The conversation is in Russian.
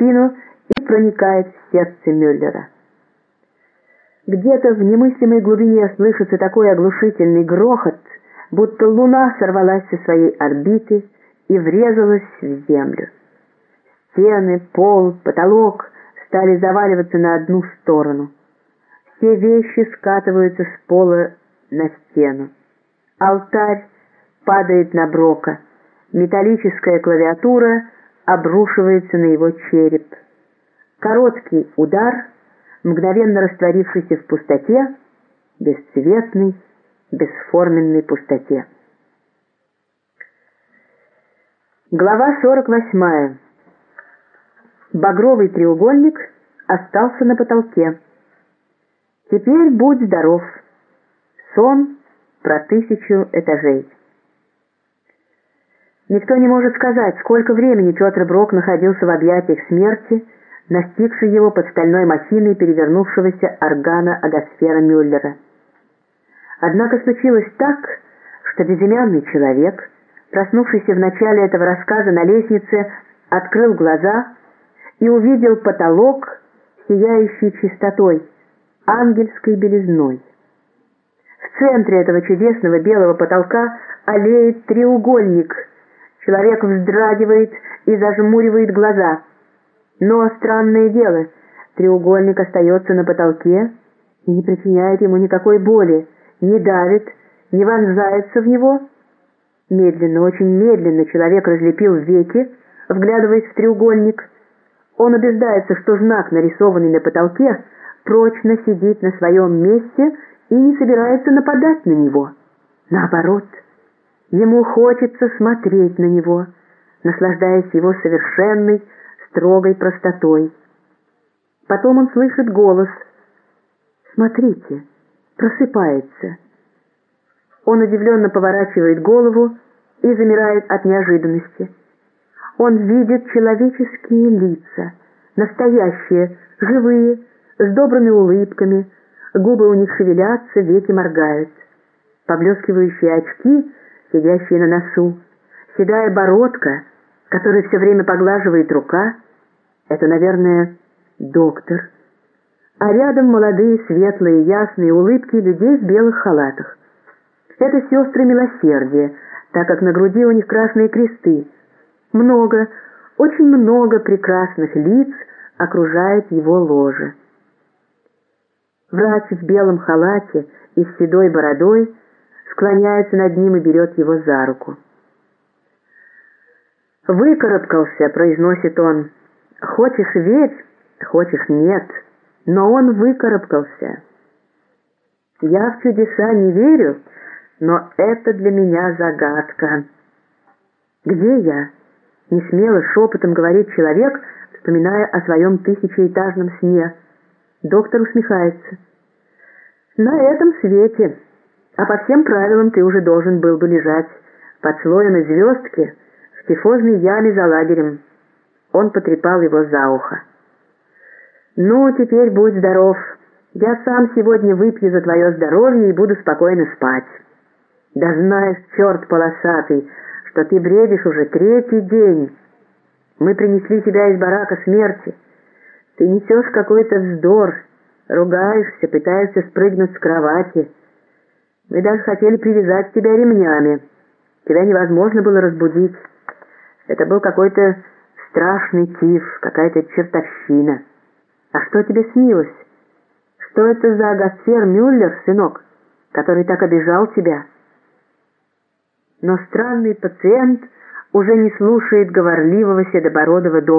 спину и проникает в сердце Мюллера. Где-то в немыслимой глубине слышится такой оглушительный грохот, будто луна сорвалась со своей орбиты и врезалась в землю. Стены, пол, потолок стали заваливаться на одну сторону. Все вещи скатываются с пола на стену. Алтарь падает на Брока. Металлическая клавиатура обрушивается на его череп. Короткий удар, мгновенно растворившийся в пустоте, бесцветной, бесформенной пустоте. Глава 48. Багровый треугольник остался на потолке. Теперь будь здоров. Сон про тысячу этажей. Никто не может сказать, сколько времени Петр Брок находился в объятиях смерти, настигшей его под стальной махиной перевернувшегося органа Агосфера Мюллера. Однако случилось так, что безымянный человек, проснувшийся в начале этого рассказа на лестнице, открыл глаза и увидел потолок, сияющий чистотой, ангельской белизной. В центре этого чудесного белого потолка олеет треугольник – Человек вздрагивает и зажмуривает глаза. Но странное дело, треугольник остается на потолке и не причиняет ему никакой боли, не давит, не вонзается в него. Медленно, очень медленно человек разлепил веки, вглядываясь в треугольник. Он убеждается, что знак, нарисованный на потолке, прочно сидит на своем месте и не собирается нападать на него. Наоборот — Ему хочется смотреть на него, наслаждаясь его совершенной, строгой простотой. Потом он слышит голос «Смотрите, просыпается». Он удивленно поворачивает голову и замирает от неожиданности. Он видит человеческие лица, настоящие, живые, с добрыми улыбками, губы у них шевелятся, веки моргают. Поблескивающие очки — сидящий на носу, седая бородка, которую все время поглаживает рука, это, наверное, доктор. А рядом молодые, светлые, ясные улыбки людей в белых халатах. Это сестры милосердия, так как на груди у них красные кресты. Много, очень много прекрасных лиц окружает его ложе. Врач в белом халате и с седой бородой склоняется над ним и берет его за руку. «Выкарабкался», — произносит он. «Хочешь — верь, хочешь — нет, но он выкарабкался. Я в чудеса не верю, но это для меня загадка. Где я?» — несмело шепотом говорит человек, вспоминая о своем тысячеэтажном сне. Доктор усмехается. «На этом свете». А по всем правилам ты уже должен был бы лежать под слоем звездки в тифозной яме за лагерем. Он потрепал его за ухо. «Ну, теперь будь здоров. Я сам сегодня выпью за твое здоровье и буду спокойно спать. Да знаешь, черт полосатый, что ты бредишь уже третий день. Мы принесли тебя из барака смерти. Ты несешь какой-то вздор, ругаешься, пытаешься спрыгнуть с кровати». Мы даже хотели привязать тебя ремнями. Тебя невозможно было разбудить. Это был какой-то страшный тиф, какая-то чертовщина. А что тебе снилось? Что это за Гасфер Мюллер, сынок, который так обижал тебя? Но странный пациент уже не слушает говорливого седобородого доктора.